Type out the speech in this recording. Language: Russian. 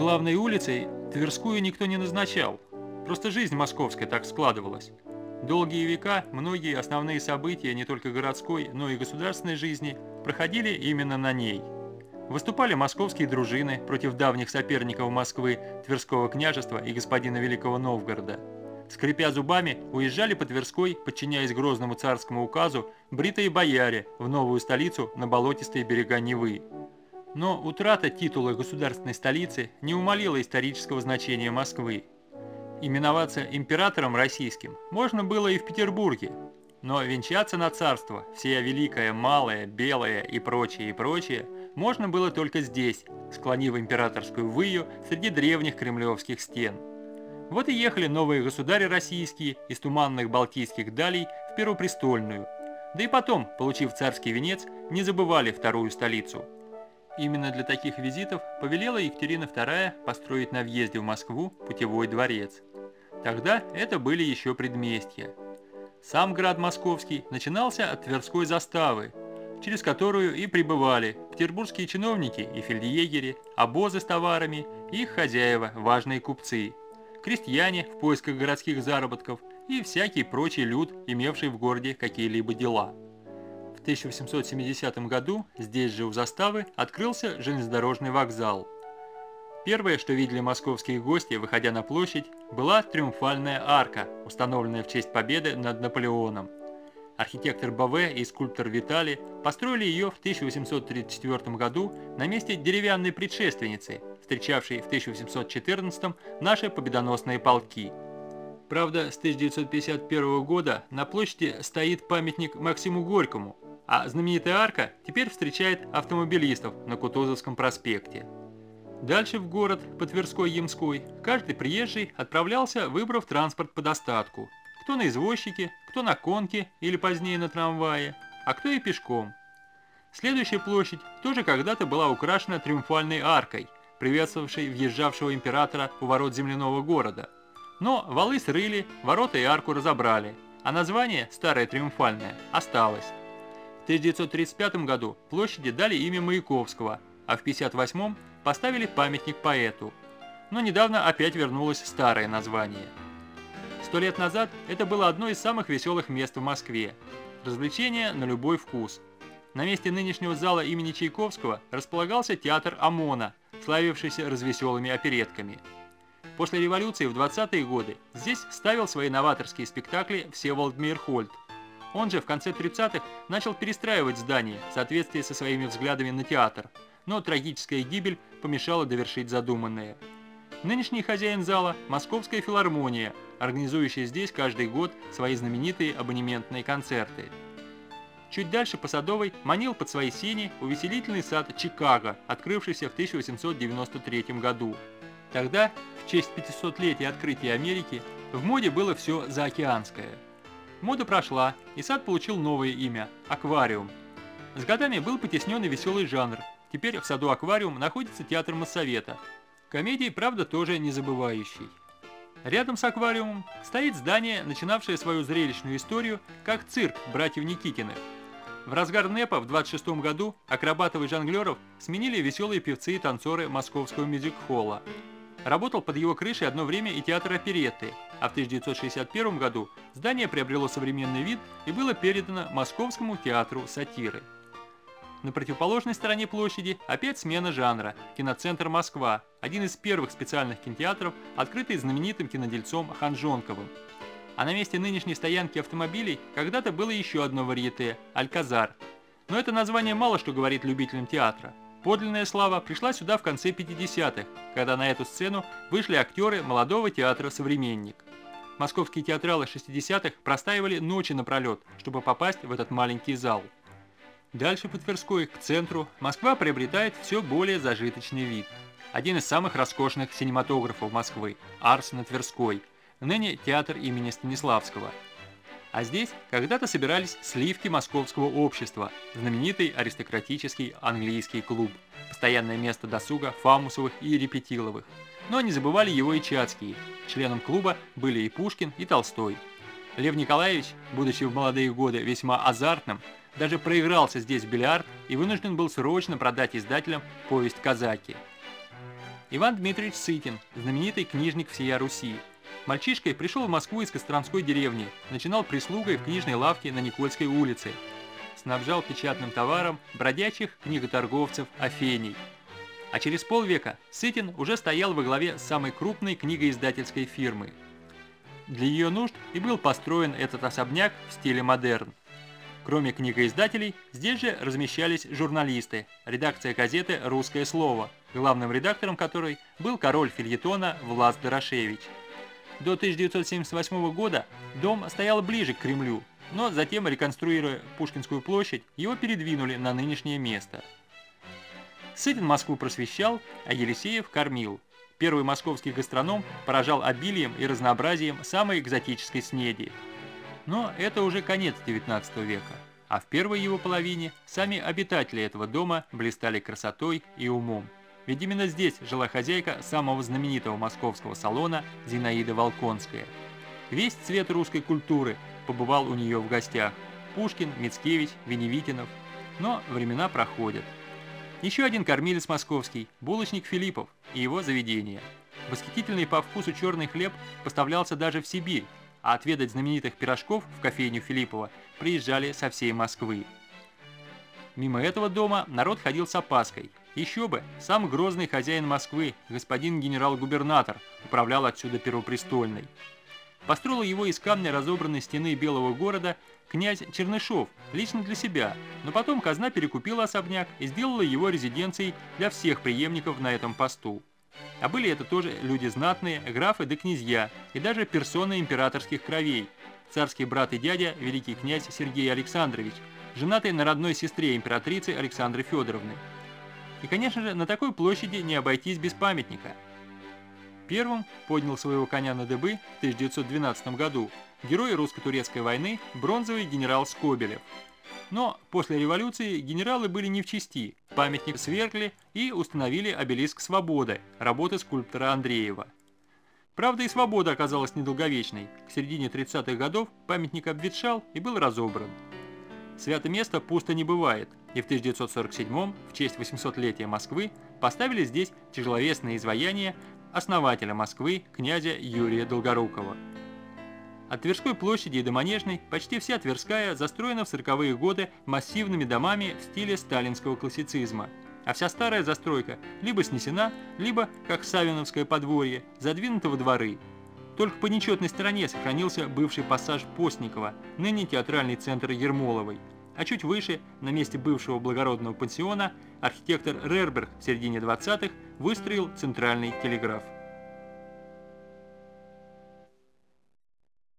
Главной улицей Тверскую никто не назначал. Просто жизнь московская так складывалась. Долгие века многие основные события не только городской, но и государственной жизни проходили именно на ней. Выступали московские дружины против давних соперников Москвы, Тверского княжества и господина Великого Новгорода. Скрипя зубами, уезжали по Тверской, подчиняясь грозному царскому указу, бритые бояре в новую столицу на болотистые берега Невы. Но утрата титула государственной столицы не умалила исторического значения Москвы. Именоваться императором российским можно было и в Петербурге, но венчаться на царство, всея великое, малое, белое и прочее, и прочее, можно было только здесь, склонив императорскую выю среди древних кремлевских стен. Вот и ехали новые государи российские из туманных балтийских далей в Первопрестольную. Да и потом, получив царский венец, не забывали вторую столицу. Именно для таких визитов повелела Екатерина II построить на въезде в Москву путевой дворец. Тогда это были еще предместья. Сам град московский начинался от Тверской заставы, через которую и прибывали петербургские чиновники и фельдъегери, обозы с товарами их хозяева, важные купцы, крестьяне в поисках городских заработков и всякий прочий люд, имевший в городе какие-либо дела. В 1870 году здесь же у заставы открылся железнодорожный вокзал – Первое, что видели московские гости, выходя на площадь, была триумфальная арка, установленная в честь победы над Наполеоном. Архитектор Баве и скульптор Витали построили ее в 1834 году на месте деревянной предшественницы, встречавшей в 1814 наши победоносные полки. Правда, с 1951 года на площади стоит памятник Максиму Горькому, а знаменитая арка теперь встречает автомобилистов на Кутузовском проспекте. Дальше в город, по Тверской-Ямской, каждый приезжий отправлялся, выбрав транспорт по достатку. Кто на извозчике, кто на конке или позднее на трамвае, а кто и пешком. Следующая площадь тоже когда-то была украшена триумфальной аркой, приветствовавшей въезжавшего императора у ворот земляного города. Но валы срыли, ворота и арку разобрали, а название, старое триумфальное, осталось. В 1935 году площади дали имя Маяковского, а в 1958 поставили памятник поэту. Но недавно опять вернулось старое название. Сто лет назад это было одно из самых веселых мест в Москве. Развлечение на любой вкус. На месте нынешнего зала имени Чайковского располагался театр ОМОНа, славившийся развеселыми оперетками. После революции в 20-е годы здесь ставил свои новаторские спектакли Всеволод Мейерхольд. Он же в конце 30-х начал перестраивать здание в соответствии со своими взглядами на театр – но трагическая гибель помешала довершить задуманное. Нынешний хозяин зала – Московская филармония, организующая здесь каждый год свои знаменитые абонементные концерты. Чуть дальше по Садовой манил под свои сени увеселительный сад Чикаго, открывшийся в 1893 году. Тогда, в честь 500-летия открытия Америки, в моде было все заокеанское. Мода прошла, и сад получил новое имя – аквариум. С годами был потеснен и веселый жанр, Теперь в саду аквариум находится театр Моссовета. Комедии, правда, тоже не забывающий. Рядом с аквариумом стоит здание, начинавшее свою зрелищную историю как цирк братьев Никитиных. В разгар НЭПа в 26 году акробатов и жонглеров сменили веселые певцы и танцоры московского мюзик-холла. Работал под его крышей одно время и театр оперетты, а в 1961 году здание приобрело современный вид и было передано Московскому театру сатиры. На противоположной стороне площади опять смена жанра – киноцентр «Москва», один из первых специальных кинотеатров, открытый знаменитым кинодельцом Ханжонковым. А на месте нынешней стоянки автомобилей когда-то было еще одно варьете – «Альказар». Но это название мало что говорит любителям театра. Подлинная слава пришла сюда в конце 50-х, когда на эту сцену вышли актеры молодого театра «Современник». Московские театралы 60-х простаивали ночи напролет, чтобы попасть в этот маленький зал – Дальше по Тверской, к центру, Москва приобретает все более зажиточный вид. Один из самых роскошных синематографов Москвы – Арс на Тверской, ныне театр имени Станиславского. А здесь когда-то собирались сливки московского общества, знаменитый аристократический английский клуб, постоянное место досуга Фамусовых и Репетиловых. Но не забывали его и Чацкие. Членом клуба были и Пушкин, и Толстой. Лев Николаевич, будучи в молодые годы весьма азартным, даже проигрался здесь в бильярд и вынужден был срочно продать издателям повесть «Казаки». Иван Дмитриевич Сытин, знаменитый книжник всея Руси. Мальчишкой пришел в Москву из Костромской деревни, начинал прислугой в книжной лавке на Никольской улице. Снабжал печатным товаром бродячих книготорговцев Афений. А через полвека Сытин уже стоял во главе самой крупной книгоиздательской фирмы. Для ее нужд и был построен этот особняк в стиле модерн. Кроме книгоиздателей, здесь же размещались журналисты, редакция газеты «Русское слово», главным редактором которой был король фильетона Влас Дорошевич. До 1978 года дом стоял ближе к Кремлю, но затем, реконструируя Пушкинскую площадь, его передвинули на нынешнее место. Сытин Москву просвещал, а Елисеев кормил. Первый московский гастроном поражал обилием и разнообразием самой экзотической снеди. Но это уже конец 19 века, а в первой его половине сами обитатели этого дома блистали красотой и умом. Ведь именно здесь жила хозяйка самого знаменитого московского салона Зинаида Волконская. Весь цвет русской культуры побывал у нее в гостях. Пушкин, Мицкевич, Веневитинов. Но времена проходят. Еще один кормилец московский, булочник Филиппов и его заведение. Восхитительный по вкусу черный хлеб поставлялся даже в Сибирь, а отведать знаменитых пирожков в кофейню Филиппова приезжали со всей Москвы. Мимо этого дома народ ходил с опаской. Еще бы, сам грозный хозяин Москвы, господин генерал-губернатор, управлял отсюда Первопрестольной. Построил его из камня разобранной стены Белого города князь Чернышов лично для себя, но потом казна перекупила особняк и сделала его резиденцией для всех преемников на этом посту. А были это тоже люди знатные, графы да князья, и даже персоны императорских кровей. Царский брат и дядя, великий князь Сергей Александрович, женатый на родной сестре императрицы Александры Федоровны. И, конечно же, на такой площади не обойтись без памятника. Первым поднял своего коня на дыбы в 1912 году герой русско-турецкой войны бронзовый генерал Скобелев. Но после революции генералы были не в чести, памятник свергли и установили обелиск свободы, работы скульптора Андреева. Правда и свобода оказалась недолговечной, к середине 30-х годов памятник обветшал и был разобран. Свято место пусто не бывает, и в 1947 в честь 800-летия Москвы поставили здесь тяжеловесное изваяние основателя Москвы князя Юрия Долгорукова. От Тверской площади до Манежной почти вся Тверская застроена в 40-е годы массивными домами в стиле сталинского классицизма, а вся старая застройка либо снесена, либо, как Савиновское подворье, задвинута во дворы. Только по нечетной стороне сохранился бывший пассаж Постникова, ныне театральный центр Ермоловой, а чуть выше, на месте бывшего благородного пансиона, архитектор Рерберг в середине 20-х выстроил центральный телеграф.